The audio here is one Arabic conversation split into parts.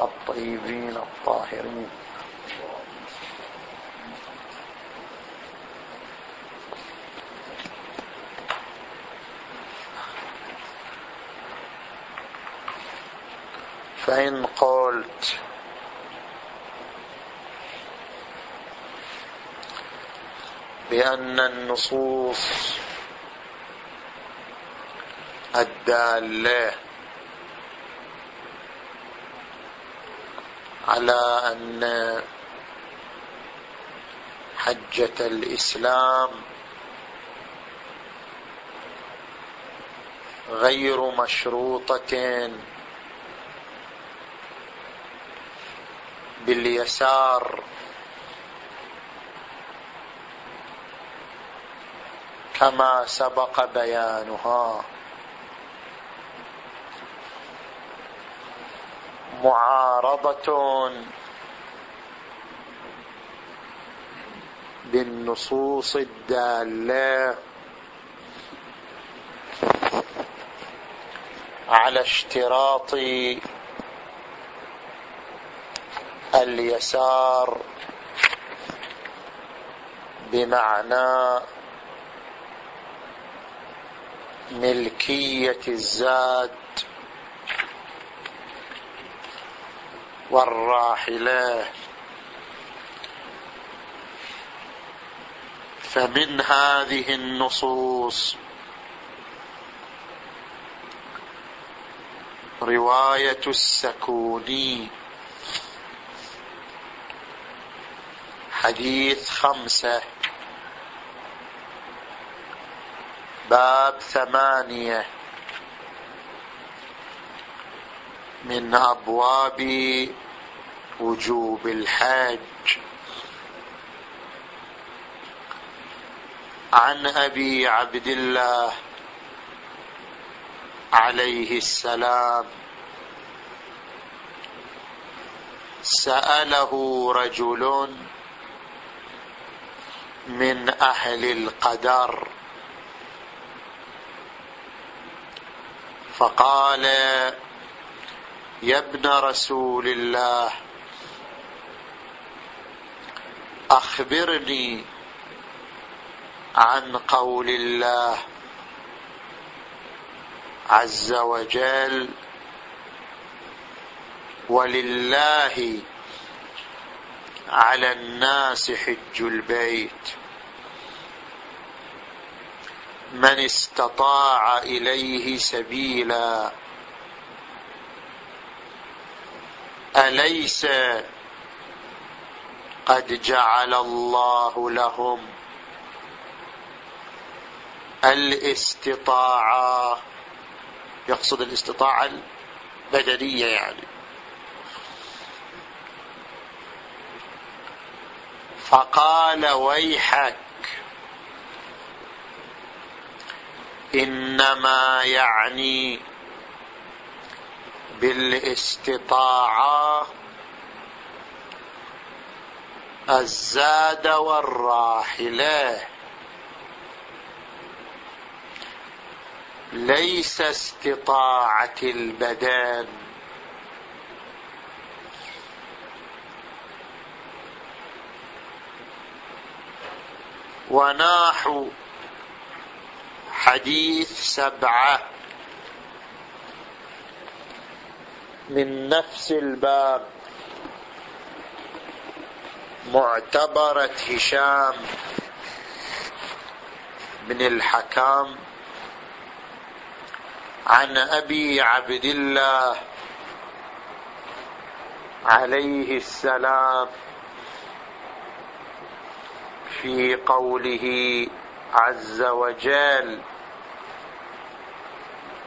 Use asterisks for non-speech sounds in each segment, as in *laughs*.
الطيبين الطاهرين. فإن قلت بأن النصوص الدالة على أن حجة الإسلام غير مشروطة باليسار. كما سبق بيانها. معارضة بالنصوص الدالة على اشتراط اليسار بمعنى ملكية الزاد والراحلة. فمن هذه النصوص رواية السكوني. حديث خمسة. باب ثمانية. من أبواب وجوب الحج عن أبي عبد الله عليه السلام سأله رجل من أهل القدر. فقال يا ابن رسول الله أخبرني عن قول الله عز وجل ولله على الناس حج البيت. من استطاع إليه سبيلا أليس قد جعل الله لهم الاستطاعة. يقصد الاستطاعة البدنية يعني. فقال ويحك إنما يعني بالاستطاعة الزاد والراحلة. ليس استطاعة البدن. وناحوا حديث سبعة. من نفس الباب. معتبرة هشام بن الحكام عن أبي عبد الله عليه السلام في قوله عز وجل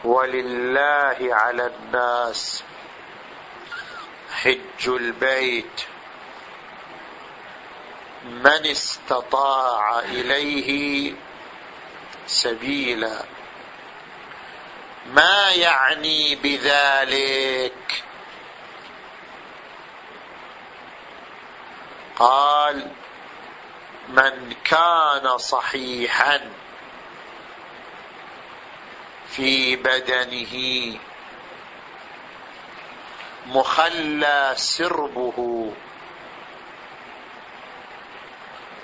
ولله على الناس حج البيت من استطاع إليه سبيلا. ما يعني بذلك؟ قال من كان صحيحا في بدنه مخلى سربه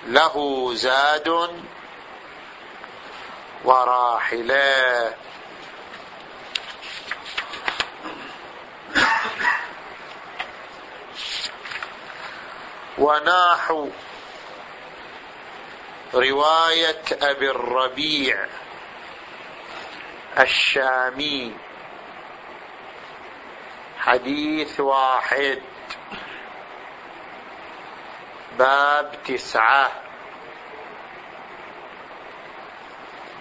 له زاد وراحله وناحوا رواية أبي الربيع الشامي. حديث واحد. باب تسعة.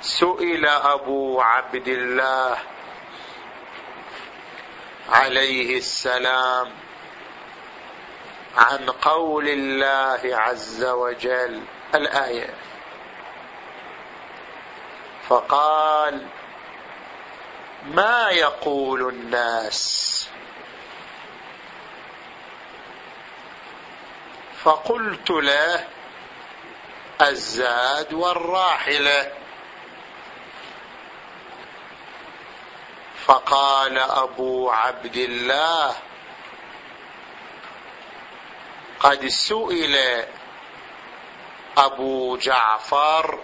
سئل أبو عبد الله عليه السلام عن قول الله عز وجل الآية. فقال ما يقول الناس فقلت له الزاد والراحله فقال أبو عبد الله قد سئل أبو جعفر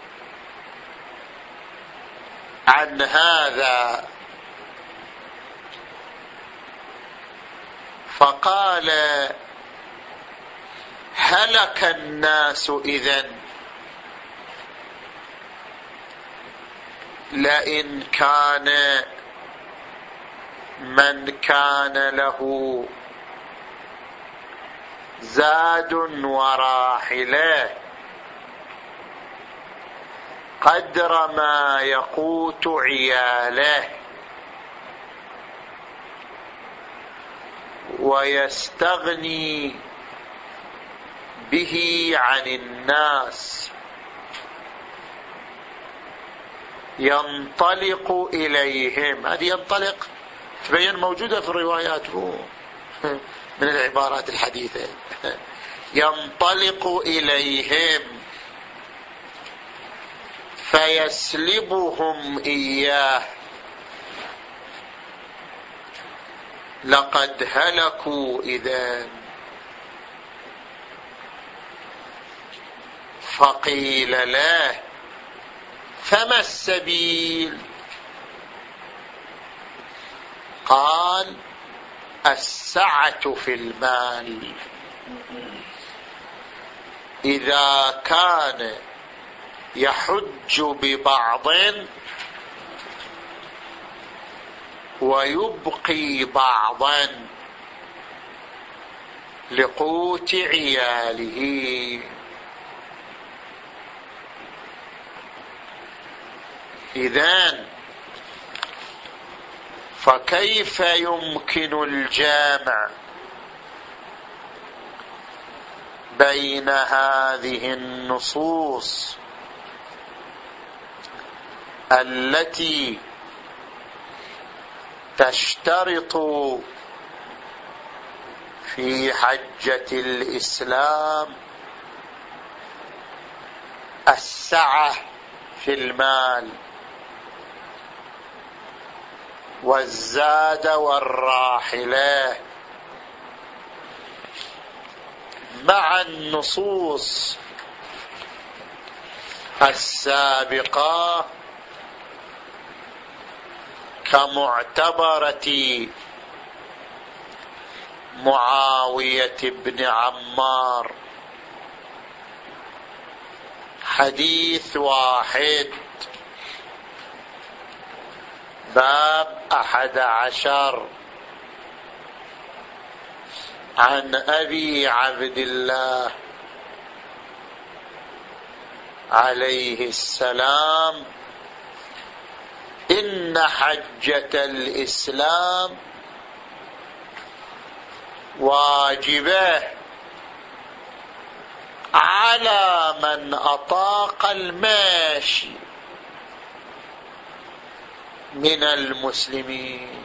عن هذا. فقال هلك الناس اذا لئن كان من كان له زاد وراحله قدر ما يقوت عياله ويستغني به عن الناس. ينطلق إليهم. هذه ينطلق تبين موجودة في الروايات. هو *laughs* من العبارات الحديثة. *laughs* ينطلق إليهم. فيسلبهم إياه. لقد هلكوا إذا فقيل له فما السبيل؟ قال السعة في المال. إذا كان يحج ببعض ويبقي بعضا لقوت عياله. إذن فكيف يمكن الجامع بين هذه النصوص التي تشترط في حجة الإسلام السعة في المال؟ والزاد والراحلة. مع النصوص السابقة كمعتبرة معاوية بن عمار. حديث واحد. باب أحد عشر عن أبي عبد الله عليه السلام إن حجة الإسلام واجبة على من أطاق الماشي. من المسلمين.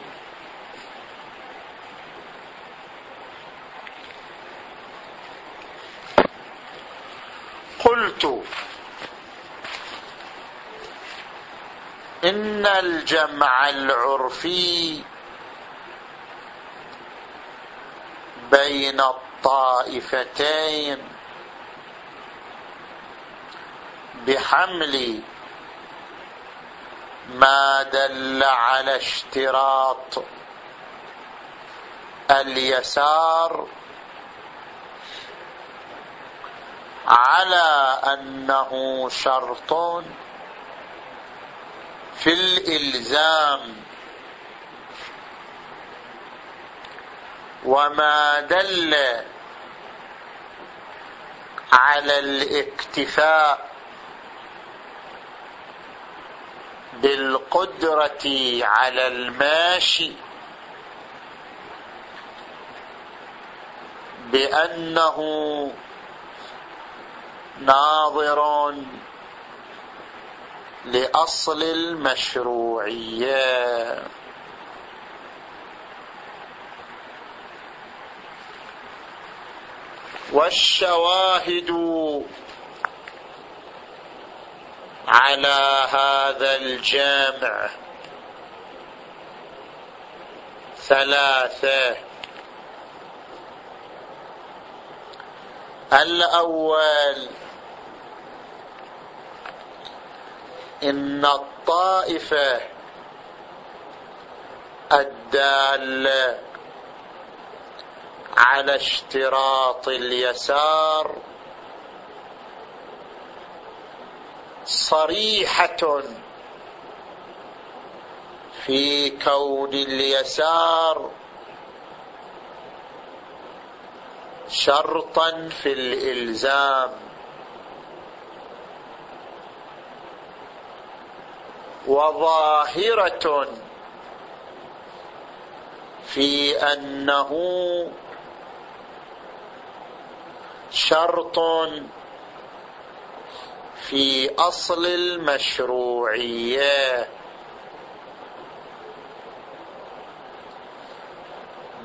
قلت إن الجمع العرفي بين الطائفتين بحمل ما دل على اشتراط اليسار على أنه شرط في الإلزام. وما دل على الاكتفاء بالقدره على الماشي بأنه ناظر لأصل المشروعية. والشواهد على هذا الجامع ثلاثة. الأول إن الطائفه الداله على اشتراط اليسار صريحة في كون اليسار شرطا في الإلزام. وظاهرة في أنه شرط في أصل المشروعية.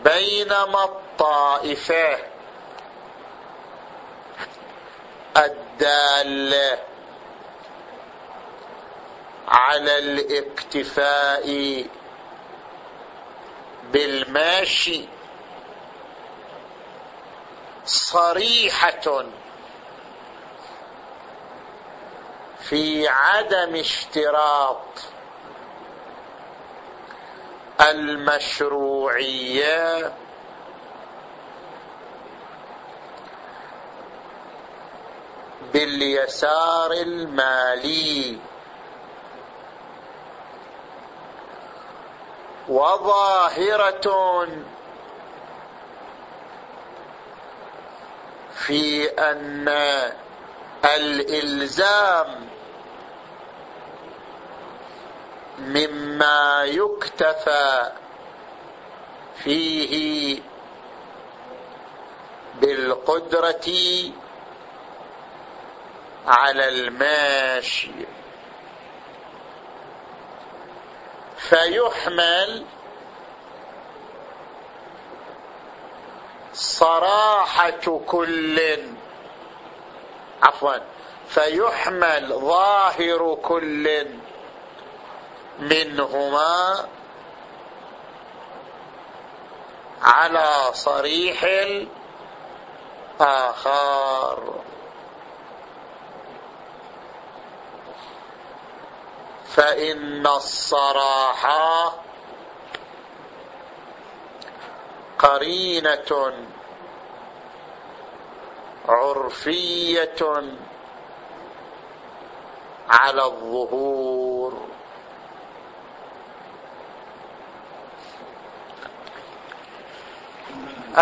بينما الطائفه الداله على الاكتفاء بالماشي صريحة. في عدم اشتراط المشروعية باليسار المالي. وظاهرة في أن الإلزام مما يكتفى فيه بالقدرة على الماشي. فيحمل صراحة كل عفوا فيحمل ظاهر كل. منهما على صريح الآخر فإن الصراحة قرينة عرفية على الظهور.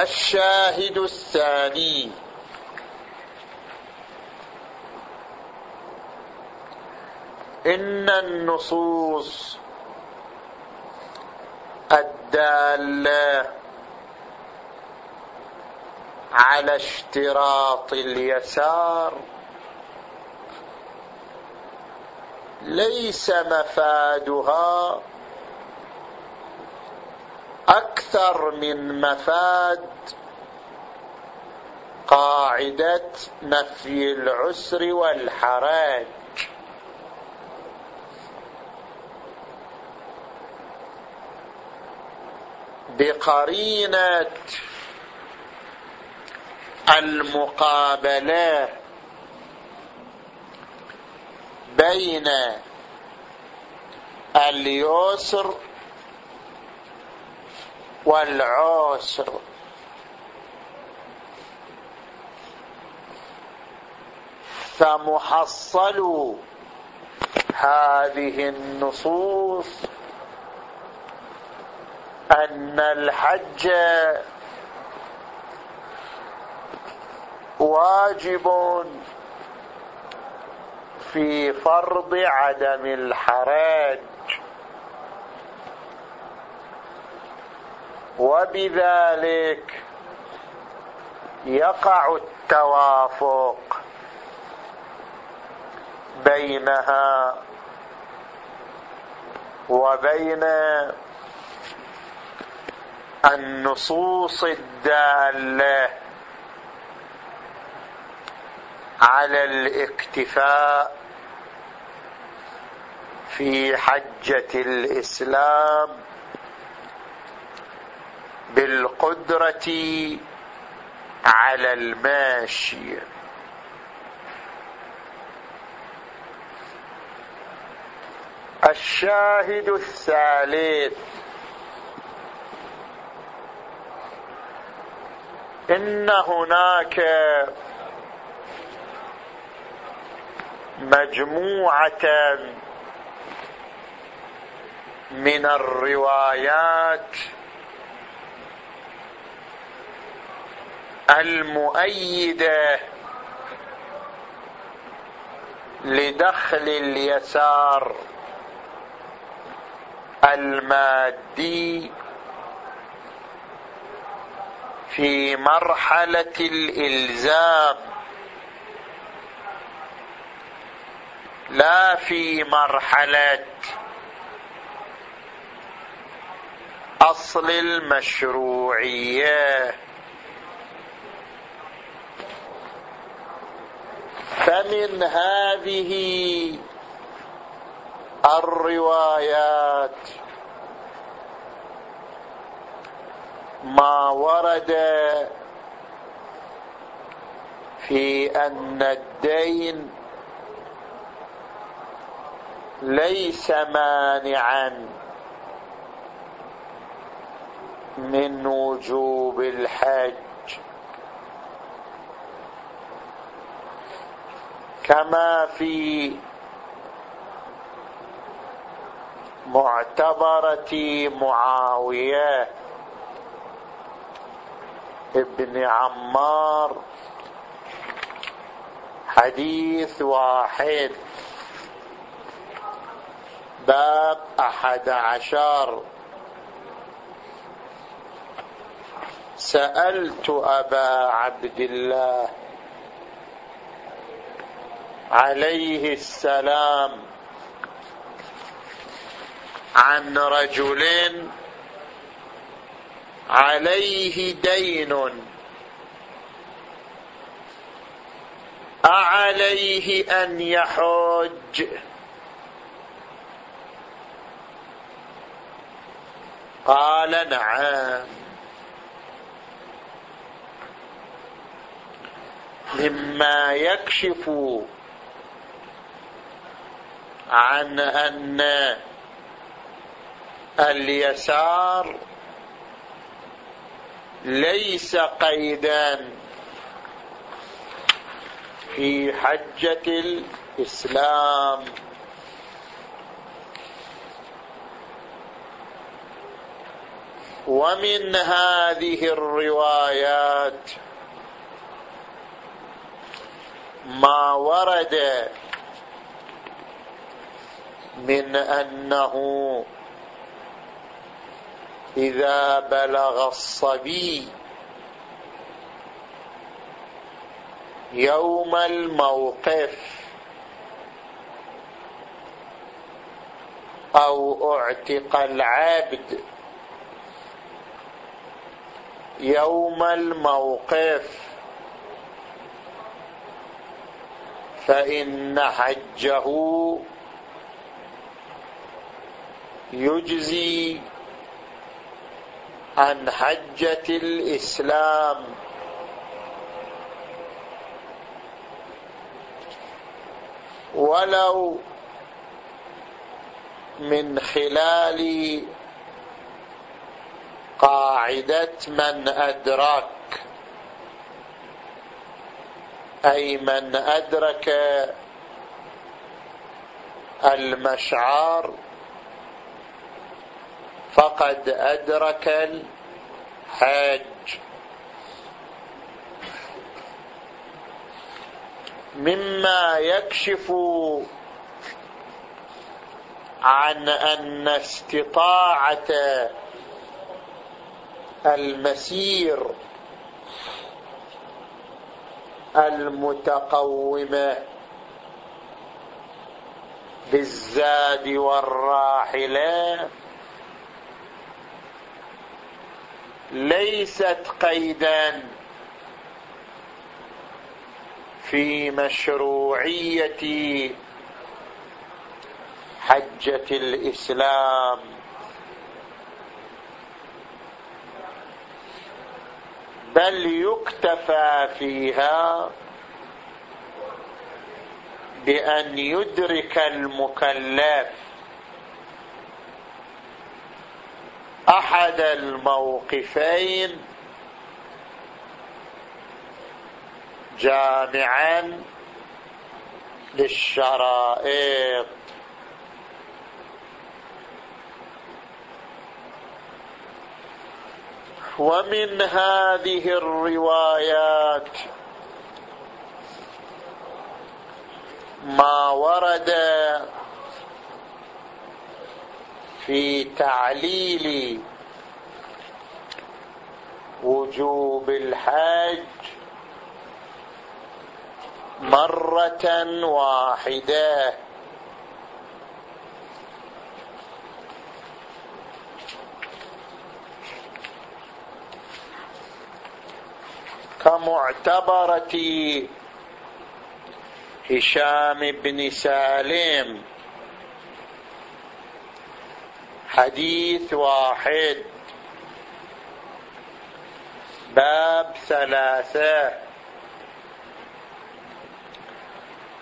الشاهد الثاني. إن النصوص الدالة على اشتراط اليسار ليس مفادها أكثر من مفاد قاعدة نفي العسر والحرج بقرينة المقابله بين اليسر والعسر. فمحصل هذه النصوص أن الحج واجب في فرض عدم الحرج وبذلك يقع التوافق بينها وبين النصوص الدالة على الاكتفاء في حجة الإسلام بالقدرة على الماشي الشاهد الثالث. إن هناك مجموعة من الروايات المؤيدة لدخل اليسار المادي في مرحلة الإلزام لا في مرحلة أصل المشروعية. فمن هذه الروايات ما ورد في أن الدين ليس مانعا من وجوب الحج. كما في معتبرة معاوية ابن عمار حديث واحد. باب أحد عشر. سألت أبا عبد الله عليه السلام عن رجل عليه دين. أعليه أن يحج. قال نعم. مما يكشف عن أن اليسار ليس قيدا في حجة الإسلام. ومن هذه الروايات ما ورد من أنه إذا بلغ الصبي يوم الموقف أو اعتق العبد يوم الموقف فإن حجه يجزي عن حجة الإسلام. ولو من خلال قاعدة من أدرك أي من أدرك المشعار فقد أدرك الحج مما يكشف عن أن استطاعة المسير المتقومه بالزاد والراحلة ليست قيدا في مشروعية حجة الإسلام. بل يكتفى فيها بأن يدرك المكلف. أحد الموقفين جامعا للشرائط. ومن هذه الروايات ما ورد في تعليل وجوب الحج مرة واحدة. كمعتبرة هشام بن سالم حديث واحد. باب ثلاثة.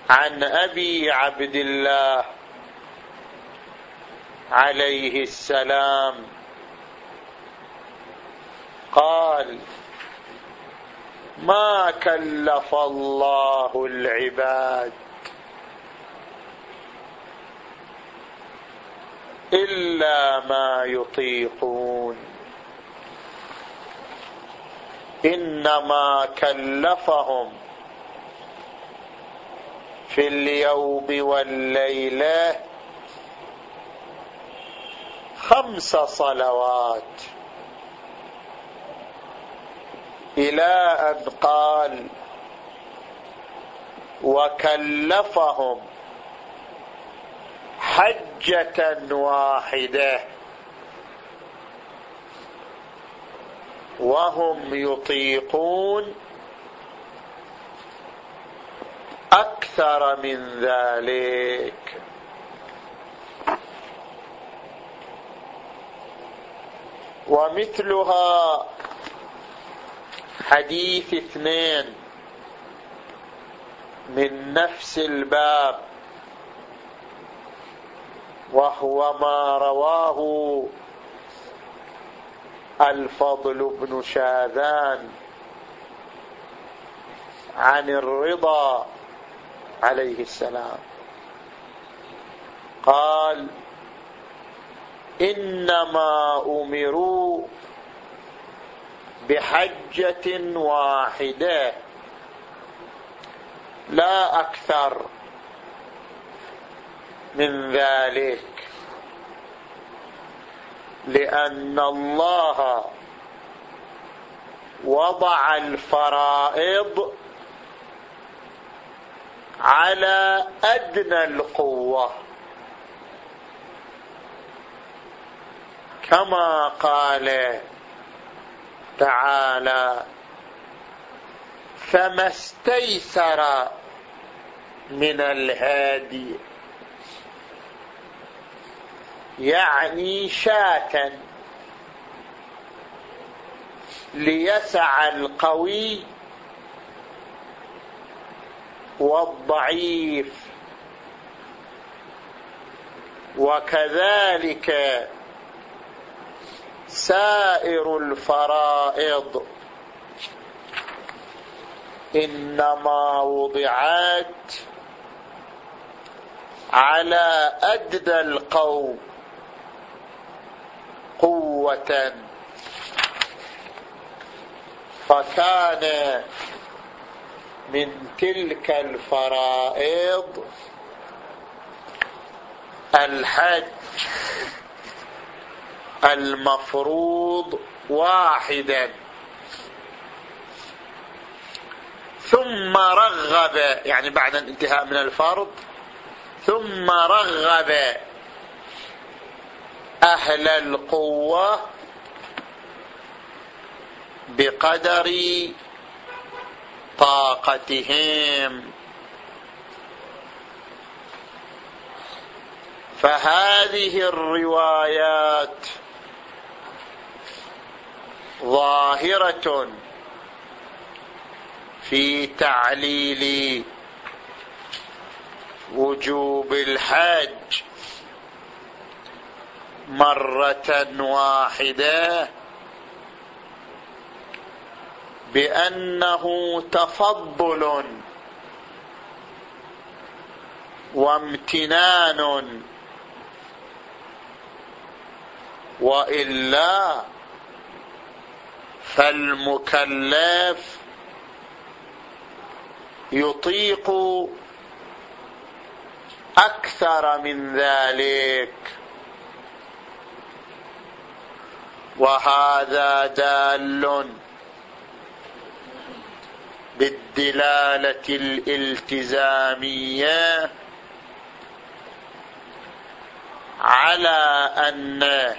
عن أبي عبد الله عليه السلام. قال ما كلف الله العباد إلا ما يطيقون. إنما كلفهم في اليوم والليلة خمس صلوات. إلى أن قال وكلفهم حجة واحدة. وهم يطيقون أكثر من ذلك. ومثلها حديث اثنين من نفس الباب. وهو ما رواه الفضل بن شاذان عن الرضا عليه السلام. قال إنما أمروا بحجة واحدة لا أكثر. من ذلك. لأن الله وضع الفرائض على أدنى القوة. كما قال تعالى فما استيسر من الهادي يعني شاة ليسع القوي والضعيف. وكذلك سائر الفرائض. إنما وضعت على أدنى القوم. قوة. فكان من تلك الفرائض الحج المفروض واحدا. ثم رغب يعني بعد الانتهاء من الفرض ثم رغب أهل القوة بقدر طاقتهم. فهذه الروايات ظاهرة في تعليل وجوب الحج. مرة واحدة بأنه تفضل وامتنان وإلا فالمكلف يطيق أكثر من ذلك. وهذا دال بالدلالة الالتزامية على أن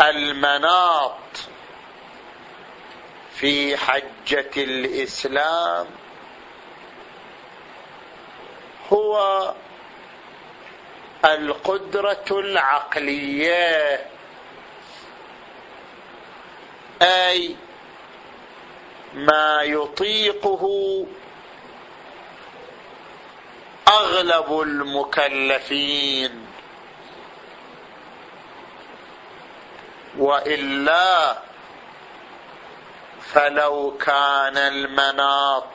المناط في حجة الإسلام هو القدرة العقلية. أي ما يطيقه أغلب المكلفين. وإلا فلو كان المناط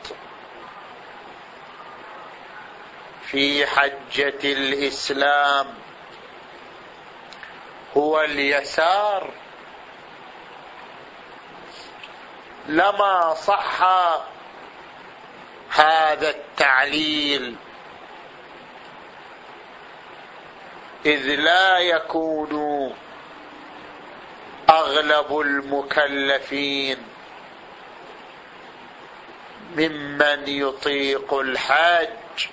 في حجة الإسلام هو اليسار لما صح هذا التعليل إذ لا يكون أغلب المكلفين ممن يطيق الحج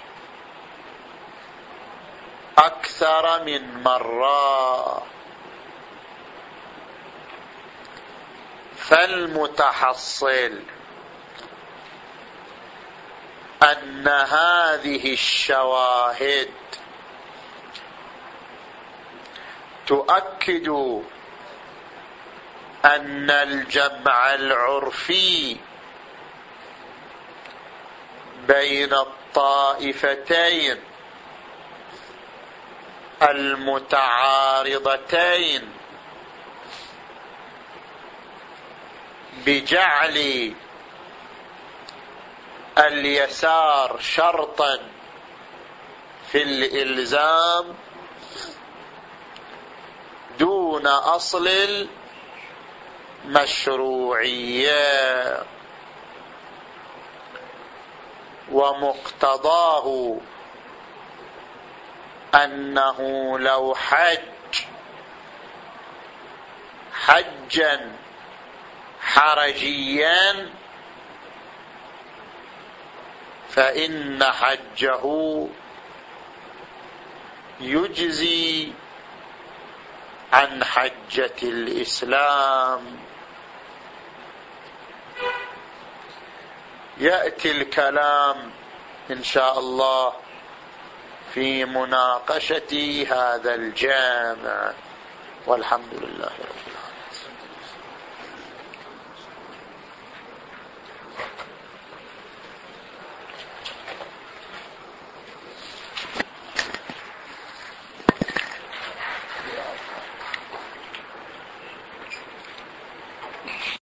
أكثر من مرة. فالمتحصل أن هذه الشواهد تؤكد أن الجمع العرفي بين الطائفتين المتعارضتين بجعل اليسار شرطا في الإلزام دون أصل المشروعية. ومقتضاه أنه لو حج حجا حرجيا فإن حجه يجزي عن حجة الإسلام. يأتي الكلام إن شاء الله في مناقشة هذا الجامع. والحمد لله رب